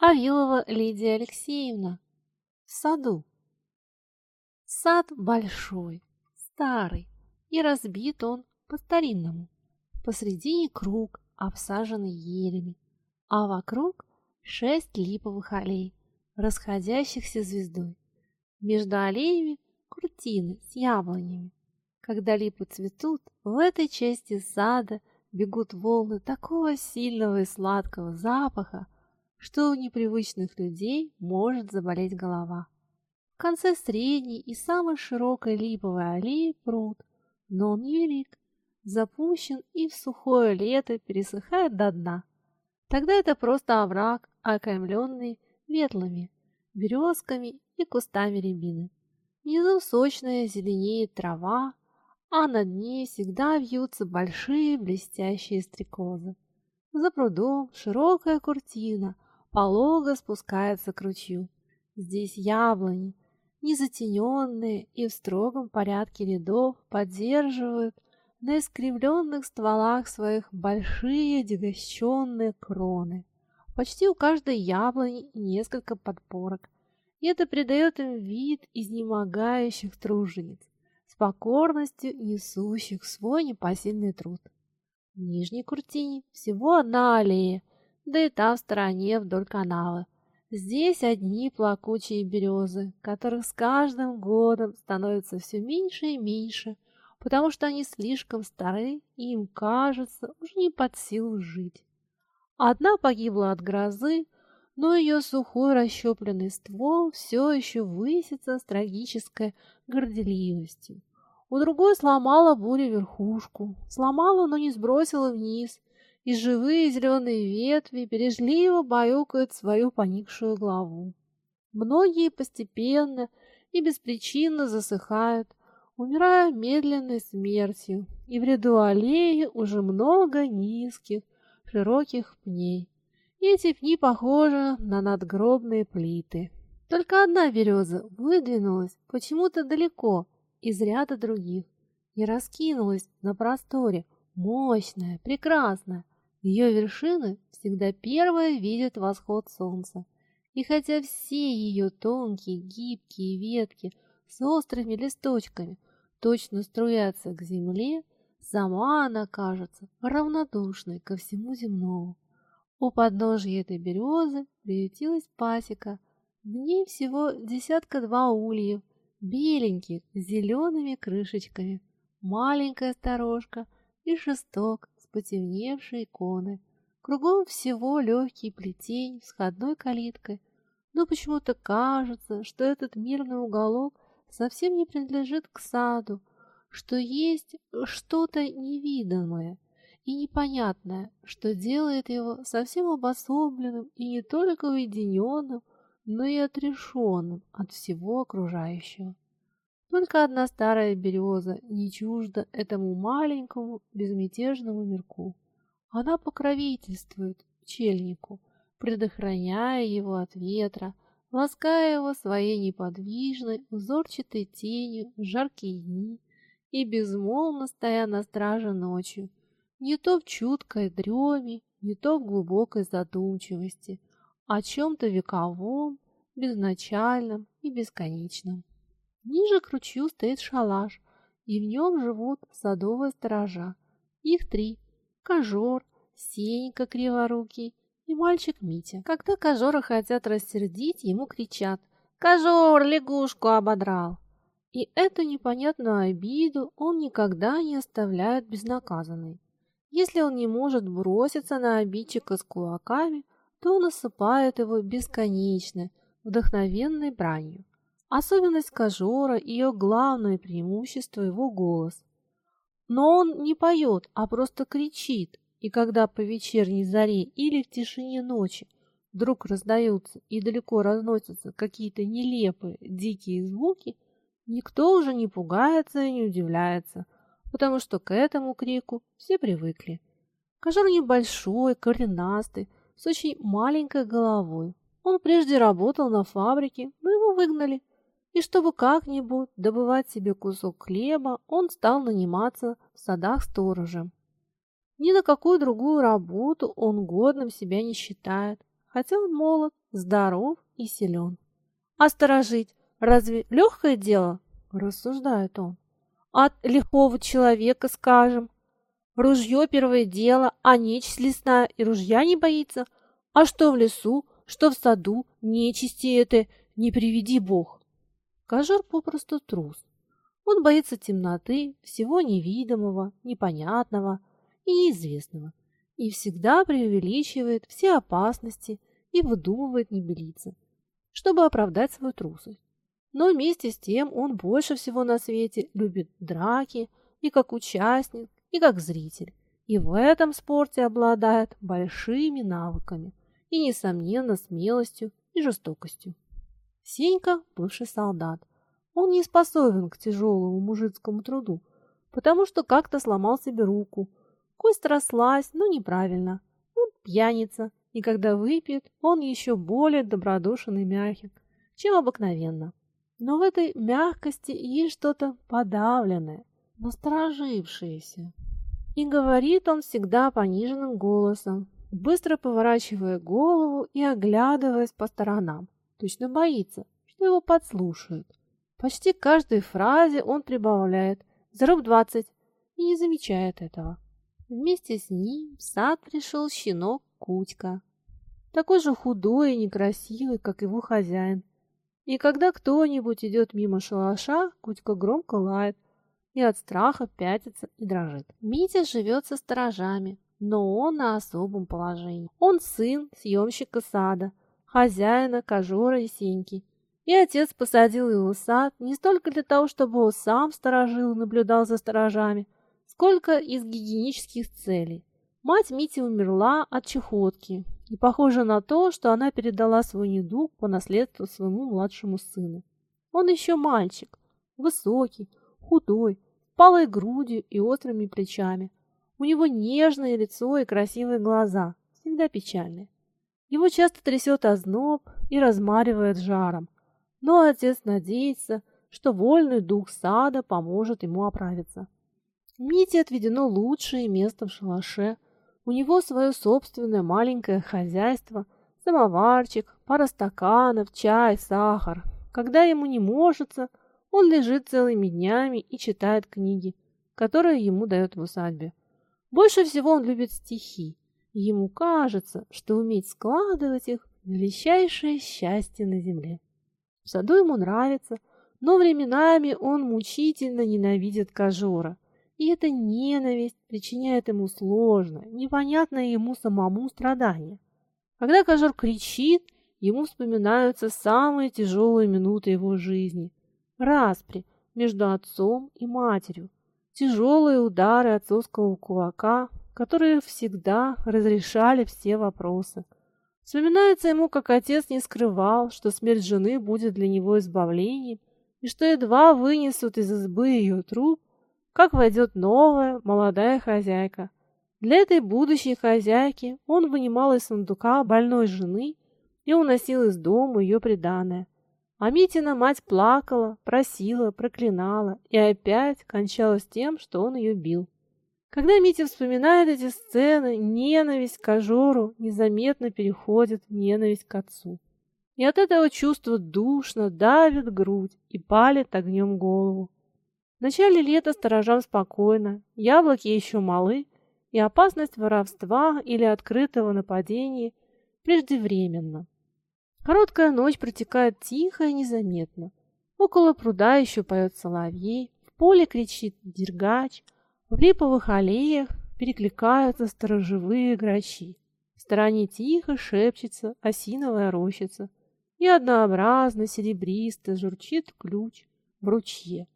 Авилова Лидия Алексеевна. В саду. Сад большой, старый, и разбит он по-старинному. Посредине круг, обсаженный елями, а вокруг шесть липовых аллей, расходящихся звездой. Между аллеями куртины с яблонями. Когда липы цветут, в этой части сада бегут волны такого сильного и сладкого запаха, что у непривычных людей может заболеть голова. В конце средней и самой широкой липовой аллеи пруд, но он невелик, запущен и в сухое лето пересыхает до дна. Тогда это просто овраг, окаймленный ветлами, березками и кустами рябины. Внизу сочная зеленеет трава, а над ней всегда вьются большие блестящие стрекозы. За прудом широкая куртина – полого спускается к ручью. Здесь яблони, незатененные и в строгом порядке рядов поддерживают на искривленных стволах своих большие дегощенные кроны. Почти у каждой яблони несколько подпорок, и это придает им вид изнемогающих тружениц, с покорностью несущих свой непосильный труд. В нижней куртине всего одна аллея, да и та в стороне вдоль канала. Здесь одни плакучие березы, которых с каждым годом становится все меньше и меньше, потому что они слишком стары и им кажется уже не под силу жить. Одна погибла от грозы, но ее сухой расщепленный ствол все еще высится с трагической горделивостью. У другой сломала буря верхушку, сломала, но не сбросила вниз, и живые зеленые ветви бережливо баюкают свою поникшую главу. Многие постепенно и беспричинно засыхают, умирая медленной смертью, и в ряду аллеи уже много низких, широких пней. Эти пни похожи на надгробные плиты. Только одна береза выдвинулась почему-то далеко из ряда других и раскинулась на просторе, мощная, прекрасная, ее вершины всегда первые видят восход солнца. И хотя все ее тонкие, гибкие ветки с острыми листочками точно струятся к земле, сама она кажется равнодушной ко всему земному. У подножья этой березы приютилась пасека. В ней всего десятка-два ульев, беленьких, с зелеными крышечками, маленькая сторожка и шесток потемневшие иконы. Кругом всего легкий плетень с входной калиткой, но почему-то кажется, что этот мирный уголок совсем не принадлежит к саду, что есть что-то невиданное и непонятное, что делает его совсем обособленным и не только уединенным, но и отрешенным от всего окружающего. Только одна старая береза не чужда этому маленькому безмятежному мирку. Она покровительствует пчельнику, предохраняя его от ветра, лаская его своей неподвижной, узорчатой тенью в жаркие дни и безмолвно стоя на страже ночью, не то в чуткой дреме, не то в глубокой задумчивости, о чем-то вековом, безначальном и бесконечном. Ниже к ручью стоит шалаш, и в нем живут садовые сторожа. Их три – Кожор, Сенька Криворукий и мальчик Митя. Когда Кожора хотят рассердить, ему кричат «Кожор, лягушку ободрал!» И эту непонятную обиду он никогда не оставляет безнаказанной. Если он не может броситься на обидчика с кулаками, то он осыпает его бесконечной, вдохновенной бранью. Особенность Кожора ее главное преимущество – его голос. Но он не поет, а просто кричит, и когда по вечерней заре или в тишине ночи вдруг раздаются и далеко разносятся какие-то нелепые, дикие звуки, никто уже не пугается и не удивляется, потому что к этому крику все привыкли. Кожор небольшой, коренастый, с очень маленькой головой. Он прежде работал на фабрике, но его выгнали и чтобы как-нибудь добывать себе кусок хлеба, он стал наниматься в садах сторожем. Ни на какую другую работу он годным себя не считает, хотя он молод, здоров и силен. А сторожить разве легкое дело? Рассуждает он. От лихого человека, скажем. Ружье первое дело, а нечисть лесная и ружья не боится. А что в лесу, что в саду, нечисти это, не приведи бог. Кажор попросту трус. Он боится темноты, всего невидимого, непонятного и неизвестного, и всегда преувеличивает все опасности и выдумывает небелицы, чтобы оправдать свою трусость. Но вместе с тем он больше всего на свете любит драки и как участник, и как зритель, и в этом спорте обладает большими навыками и, несомненно, смелостью и жестокостью. Сенька – бывший солдат. Он не способен к тяжелому мужицкому труду, потому что как-то сломал себе руку. Кость рослась, но неправильно. Он пьяница, и когда выпьет, он еще более добродушен и мягок, чем обыкновенно. Но в этой мягкости есть что-то подавленное, насторожившееся. И говорит он всегда пониженным голосом, быстро поворачивая голову и оглядываясь по сторонам. Точно боится, что его подслушают. Почти каждой фразе он прибавляет «заруб двадцать» и не замечает этого. Вместе с ним в сад пришел щенок Кутька, такой же худой и некрасивый, как его хозяин. И когда кто-нибудь идет мимо шалаша, Кутька громко лает и от страха пятится и дрожит. Митя живет со сторожами, но он на особом положении. Он сын съемщика сада, хозяина Кожора и Сеньки. И отец посадил его в сад не столько для того, чтобы он сам сторожил и наблюдал за сторожами, сколько из гигиенических целей. Мать Мити умерла от чехотки, и похоже на то, что она передала свой недуг по наследству своему младшему сыну. Он еще мальчик, высокий, худой, палой грудью и острыми плечами. У него нежное лицо и красивые глаза, всегда печальные. Его часто трясет озноб и размаривает жаром, но отец надеется, что вольный дух сада поможет ему оправиться. Мите отведено лучшее место в шалаше – у него свое собственное маленькое хозяйство, самоварчик, пара стаканов, чай, сахар. Когда ему не можется, он лежит целыми днями и читает книги, которые ему дают в усадьбе. Больше всего он любит стихи, ему кажется, что уметь складывать их – величайшее счастье на земле. В саду ему нравится, но временами он мучительно ненавидит Кожора – и эта ненависть причиняет ему сложное, непонятное ему самому страдание. Когда Кожер кричит, ему вспоминаются самые тяжелые минуты его жизни. Распри между отцом и матерью, тяжелые удары отцовского кулака, которые всегда разрешали все вопросы. Вспоминается ему, как отец не скрывал, что смерть жены будет для него избавлением, и что едва вынесут из избы ее труп, как войдет новая молодая хозяйка. Для этой будущей хозяйки он вынимал из сундука больной жены и уносил из дома ее приданое. А Митина мать плакала, просила, проклинала и опять кончалась тем, что он ее бил. Когда Митя вспоминает эти сцены, ненависть к Ажору незаметно переходит в ненависть к отцу. И от этого чувства душно давит грудь и палит огнем голову. В начале лета сторожам спокойно, яблоки еще малы, и опасность воровства или открытого нападения преждевременно. Короткая ночь протекает тихо и незаметно. Около пруда еще поет соловей, в поле кричит дергач, в липовых аллеях перекликаются сторожевые грачи. В стороне тихо шепчется осиновая рощица, и однообразно серебристо журчит ключ в ручье.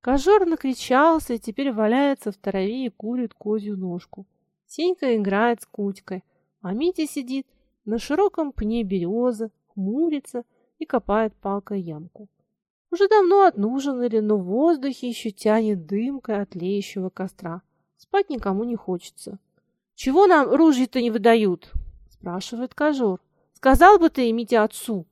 Кожор накричался и теперь валяется в траве и курит козью ножку. Сенька играет с Кутькой, а Митя сидит на широком пне березы, хмурится и копает палкой ямку. Уже давно отнужинали, но в воздухе еще тянет дымкой от леющего костра. Спать никому не хочется. «Чего нам ружья-то не выдают?» – спрашивает Кожор. «Сказал бы ты, Митя, отцу.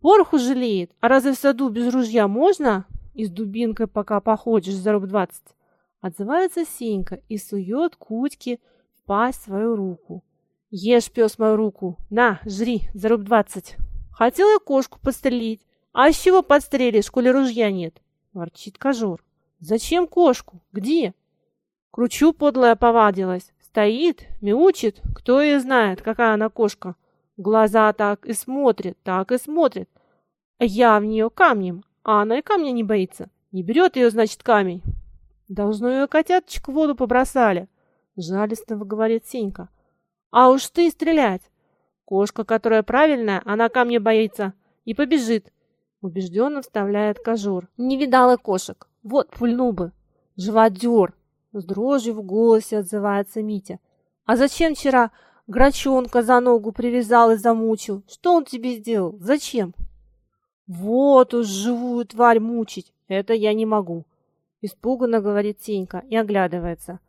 Пороху жалеет, а разве в саду без ружья можно?» и с дубинкой пока походишь за руб двадцать. Отзывается Сенька и сует Кутьке в пасть свою руку. Ешь, пес, мою руку. На, жри, за руб двадцать. Я кошку подстрелить. А с чего подстрелишь, коли ружья нет? Ворчит кожур. Зачем кошку? Где? Кручу подлая повадилась. Стоит, мяучит. Кто ее знает, какая она кошка. Глаза так и смотрит, так и смотрит. Я в нее камнем, а она и камня не боится. Не берет ее, значит, камень. Должно ее котяточек в воду побросали. Жалостливо говорит Сенька. А уж ты стрелять. Кошка, которая правильная, она камня боится и побежит. Убежденно вставляет кожур. Не видала кошек. Вот, пульнул бы. Живодер. С дрожью в голосе отзывается Митя. А зачем вчера Грачонка за ногу привязал и замучил. Что он тебе сделал? Зачем? Вот уж живую тварь мучить. Это я не могу. Испуганно говорит Тенька и оглядывается.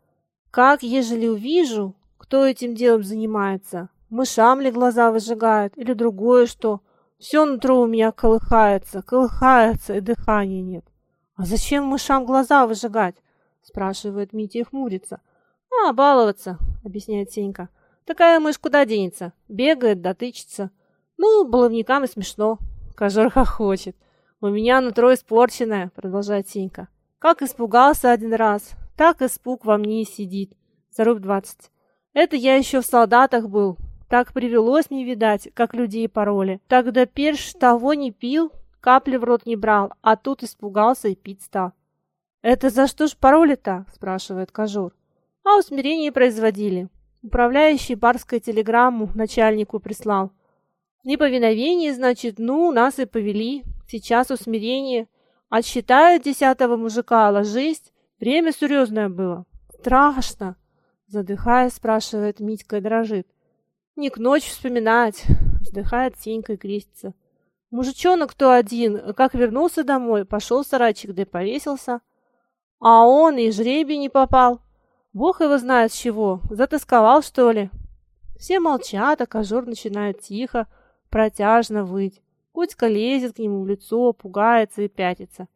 Как, ежели увижу, кто этим делом занимается? Мышам ли глаза выжигают или другое что? Все нутро у меня колыхается, колыхается, и дыхания нет. А зачем мышам глаза выжигать? Спрашивает Митя и хмурится. А, баловаться, объясняет Сенька. Такая мышь куда денется? Бегает, дотычется. Ну, баловникам и смешно. Кожор хохочет. У меня нутро испорченное, продолжает Сенька. Как испугался один раз, так испуг во мне и сидит. Заруб двадцать. Это я еще в солдатах был. Так привелось мне видать, как людей пороли. Тогда перш того не пил, капли в рот не брал, а тут испугался и пить стал. «Это за что ж пароли-то?» – спрашивает Кожур. «А усмирение производили. Управляющий барской телеграмму начальнику прислал. Неповиновение, значит, ну, нас и повели. Сейчас усмирение. Отсчитают десятого мужика, ложись. Время серьезное было. Страшно. Задыхаясь, спрашивает Митька и дрожит. Не к ночи вспоминать. Вздыхает Сенька и крестится. Мужичонок кто один, как вернулся домой, пошел сарайчик, да и повесился. А он и жребий не попал. Бог его знает с чего. Затасковал, что ли? Все молчат, а кожур начинает тихо, протяжно выть. Кутька лезет к нему в лицо, пугается и пятится.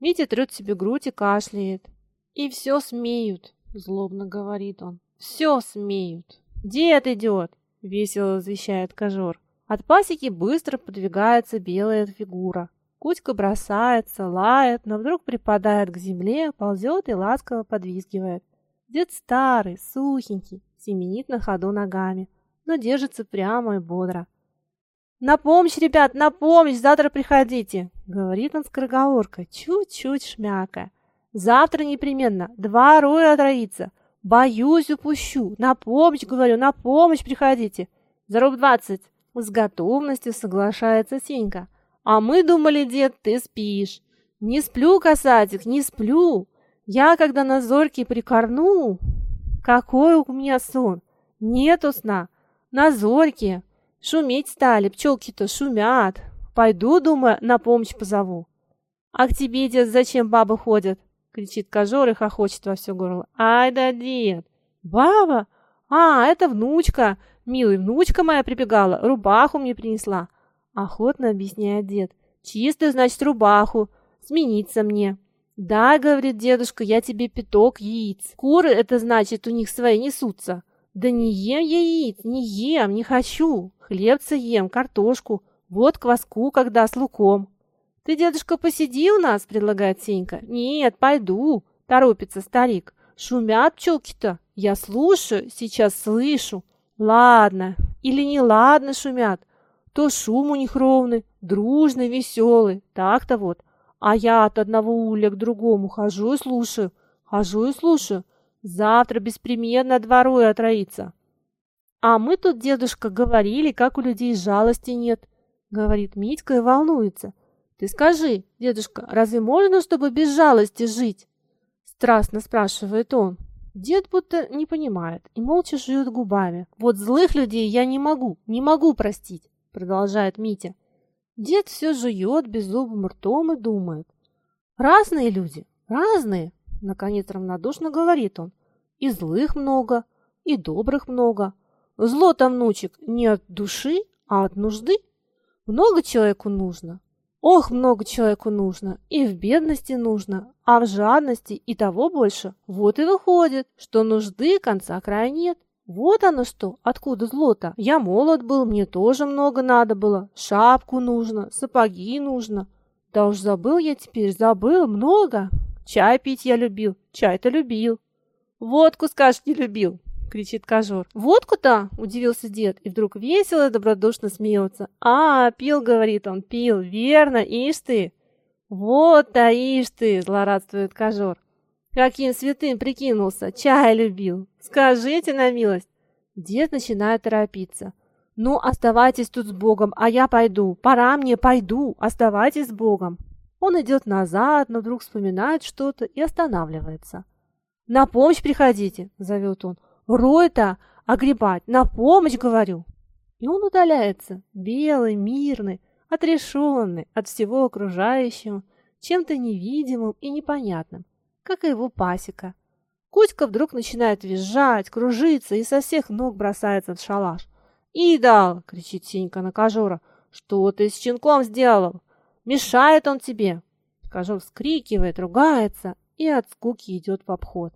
Митя трет себе грудь и кашляет. «И все смеют», — злобно говорит он. «Все смеют». «Дед идет», — весело возвещает кожур. От пасеки быстро подвигается белая фигура. Кутька бросается, лает, но вдруг припадает к земле, ползет и ласково подвизгивает. Дед старый, сухенький, семенит на ходу ногами, но держится прямо и бодро. «На помощь, ребят, на помощь! Завтра приходите!» — говорит он скороговоркой, чуть-чуть шмякая. «Завтра непременно, два роя отроится. Боюсь, упущу. На помощь, говорю, на помощь приходите. За руб двадцать!» С готовностью соглашается Сенька. «А мы думали, дед, ты спишь». «Не сплю, касатик, не сплю. Я, когда на зорьке прикорну, какой у меня сон! Нету сна! На зорьке! Шуметь стали, пчелки-то шумят. Пойду, думаю, на помощь позову. А к тебе, дед, зачем бабы ходят? Кричит кожор и хохочет во все горло. Ай да дед! Баба? А, это внучка! Милый, внучка моя прибегала, рубаху мне принесла. Охотно объясняет дед. Чистую, значит, рубаху. Смениться мне. «Да, — говорит дедушка, — я тебе пяток яиц. Куры, это значит, у них свои несутся. Да не ем яиц, не ем, не хочу. Хлебца ем, картошку, вот кваску, когда с луком». «Ты, дедушка, посиди у нас, — предлагает Сенька. «Нет, пойду, — торопится старик. Шумят пчелки-то. Я слушаю, сейчас слышу. Ладно, или не ладно шумят. То шум у них ровный, дружный, веселый. Так-то вот. А я от одного улья к другому хожу и слушаю, хожу и слушаю. Завтра беспременно двору и отроится. А мы тут, дедушка, говорили, как у людей жалости нет, говорит Митька и волнуется. Ты скажи, дедушка, разве можно, чтобы без жалости жить? Страстно спрашивает он. Дед будто не понимает и молча жует губами. Вот злых людей я не могу, не могу простить, продолжает Митя. Дед все жует беззубым ртом и думает. Разные люди, разные, наконец равнодушно говорит он. И злых много, и добрых много. Зло-то, внучек, не от души, а от нужды. Много человеку нужно. Ох, много человеку нужно, и в бедности нужно, а в жадности и того больше. Вот и выходит, что нужды конца края нет. Вот оно что, откуда зло-то. Я молод был, мне тоже много надо было. Шапку нужно, сапоги нужно. Да уж забыл я теперь, забыл много. Чай пить я любил, чай-то любил. Водку, скажешь, не любил, кричит Кожор. Водку-то? Удивился дед и вдруг весело и добродушно смеется. А, пил, говорит он, пил, верно, ишь ты. Вот-то, ишь ты, злорадствует Кожор. Каким святым прикинулся, чай любил. Скажите на милость. Дед начинает торопиться. Ну, оставайтесь тут с Богом, а я пойду. Пора мне, пойду. Оставайтесь с Богом. Он идет назад, но вдруг вспоминает что-то и останавливается. «На помощь приходите!» – зовет он. «Рой-то огребать! На помощь, говорю!» И он удаляется, белый, мирный, отрешенный от всего окружающего, чем-то невидимым и непонятным, как и его пасека. Кузька вдруг начинает визжать, кружиться и со всех ног бросается в шалаш. «Идол!» — кричит Сенька на Кожора. «Что ты с щенком сделал? Мешает он тебе!» Кожор вскрикивает, ругается и от скуки идет в обход.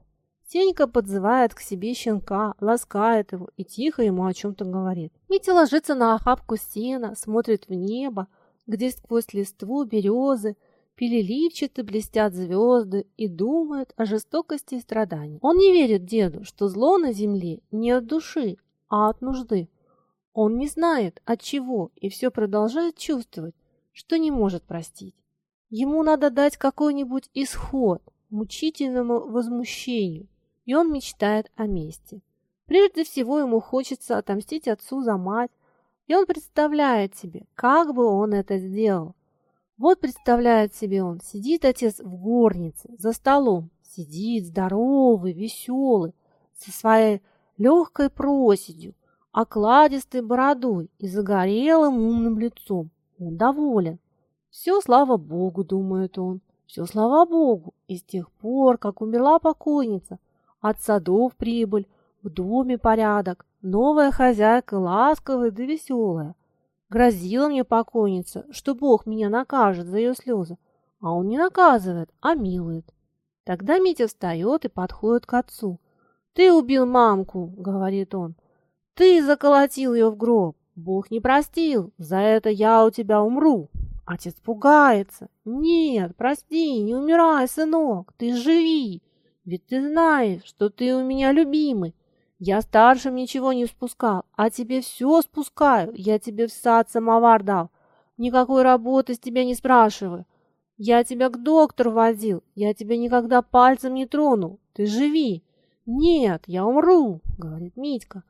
Сенька подзывает к себе щенка, ласкает его и тихо ему о чем-то говорит. Митя ложится на охапку сена, смотрит в небо, где сквозь листву березы переливчато блестят звезды и думает о жестокости и страдании. Он не верит деду, что зло на земле не от души, а от нужды. Он не знает, от чего, и все продолжает чувствовать, что не может простить. Ему надо дать какой-нибудь исход мучительному возмущению, и он мечтает о мести. Прежде всего ему хочется отомстить отцу за мать, и он представляет себе, как бы он это сделал. Вот представляет себе он, сидит отец в горнице, за столом, сидит здоровый, веселый, со своей легкой проседью, окладистой бородой и загорелым умным лицом. Он доволен. Все, слава Богу, думает он, все, слава Богу. И с тех пор, как умерла покойница, от садов прибыль, в доме порядок, новая хозяйка ласковая да веселая. Грозила мне покойница, что Бог меня накажет за ее слезы, а он не наказывает, а милует. Тогда Митя встает и подходит к отцу. «Ты убил мамку», — говорит он. «Ты заколотил ее в гроб. Бог не простил. За это я у тебя умру». Отец пугается. «Нет, прости, не умирай, сынок, ты живи. Ведь ты знаешь, что ты у меня любимый. Я старшим ничего не спускал, а тебе все спускаю. Я тебе в сад самовар дал. Никакой работы с тебя не спрашиваю. Я тебя к доктору возил. Я тебя никогда пальцем не тронул. Ты живи. Нет, я умру, говорит Митька.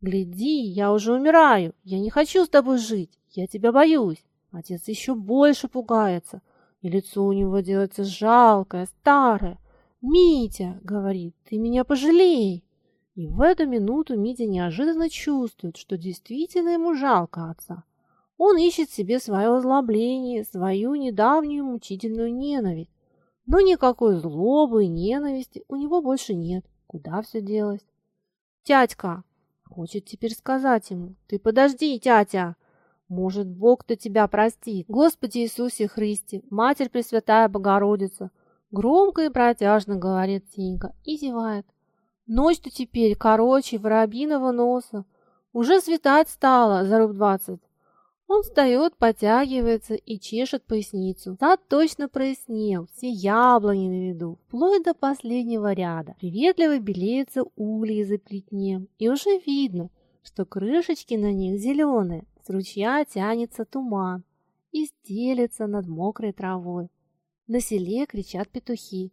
Гляди, я уже умираю. Я не хочу с тобой жить. Я тебя боюсь. Отец еще больше пугается. И лицо у него делается жалкое, старое. «Митя!» — говорит, «ты меня пожалей!» И в эту минуту Митя неожиданно чувствует, что действительно ему жалко отца. Он ищет себе свое озлобление, свою недавнюю мучительную ненависть. Но никакой злобы и ненависти у него больше нет. Куда все делось? «Тятька!» Хочет теперь сказать ему. «Ты подожди, тятя!» Может, Бог-то тебя простит. Господи Иисусе Христе, Матерь Пресвятая Богородица, громко и протяжно говорит Тинька и зевает. Ночь-то теперь короче воробьиного носа. Уже светать стало за руб двадцать. Он встает, потягивается и чешет поясницу. Сад точно прояснел, все яблони на виду, вплоть до последнего ряда. Приветливо белеются ульи за плетнем, и уже видно, что крышечки на них зеленые, с ручья тянется туман и стелется над мокрой травой. На селе кричат петухи.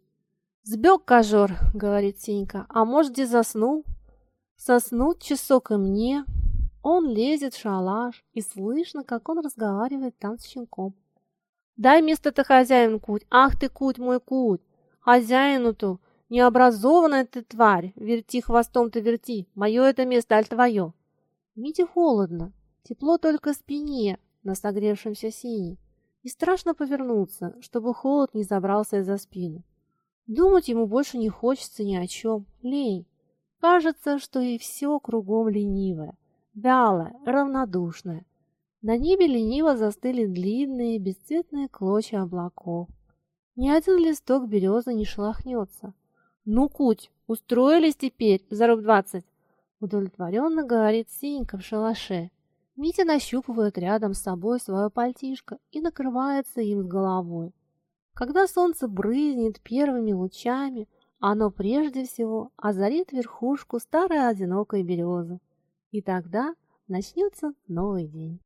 «Сбег кожор», — говорит Сенька, — «а может, где заснул?» Соснут часок и мне. Он лезет в шалаш, и слышно, как он разговаривает там с щенком. «Дай место-то хозяин куть! Ах ты, куть мой куть! Хозяину-то! Необразованная ты тварь! Верти хвостом-то верти! Мое это место, аль твое!» Мите холодно, тепло только спине на согревшемся сине, и страшно повернуться, чтобы холод не забрался за спину. Думать ему больше не хочется ни о чем. Лень. Кажется, что и все кругом ленивое, вялое, равнодушное. На небе лениво застыли длинные, бесцветные клочья облаков. Ни один листок березы не шелохнется. «Ну, Куть, устроились теперь за руб двадцать?» Удовлетворенно говорит Сенька в шалаше. Митя нащупывает рядом с собой свое пальтишко и накрывается им с головой. Когда солнце брызнет первыми лучами, оно прежде всего озарит верхушку старой одинокой березы. И тогда начнется новый день.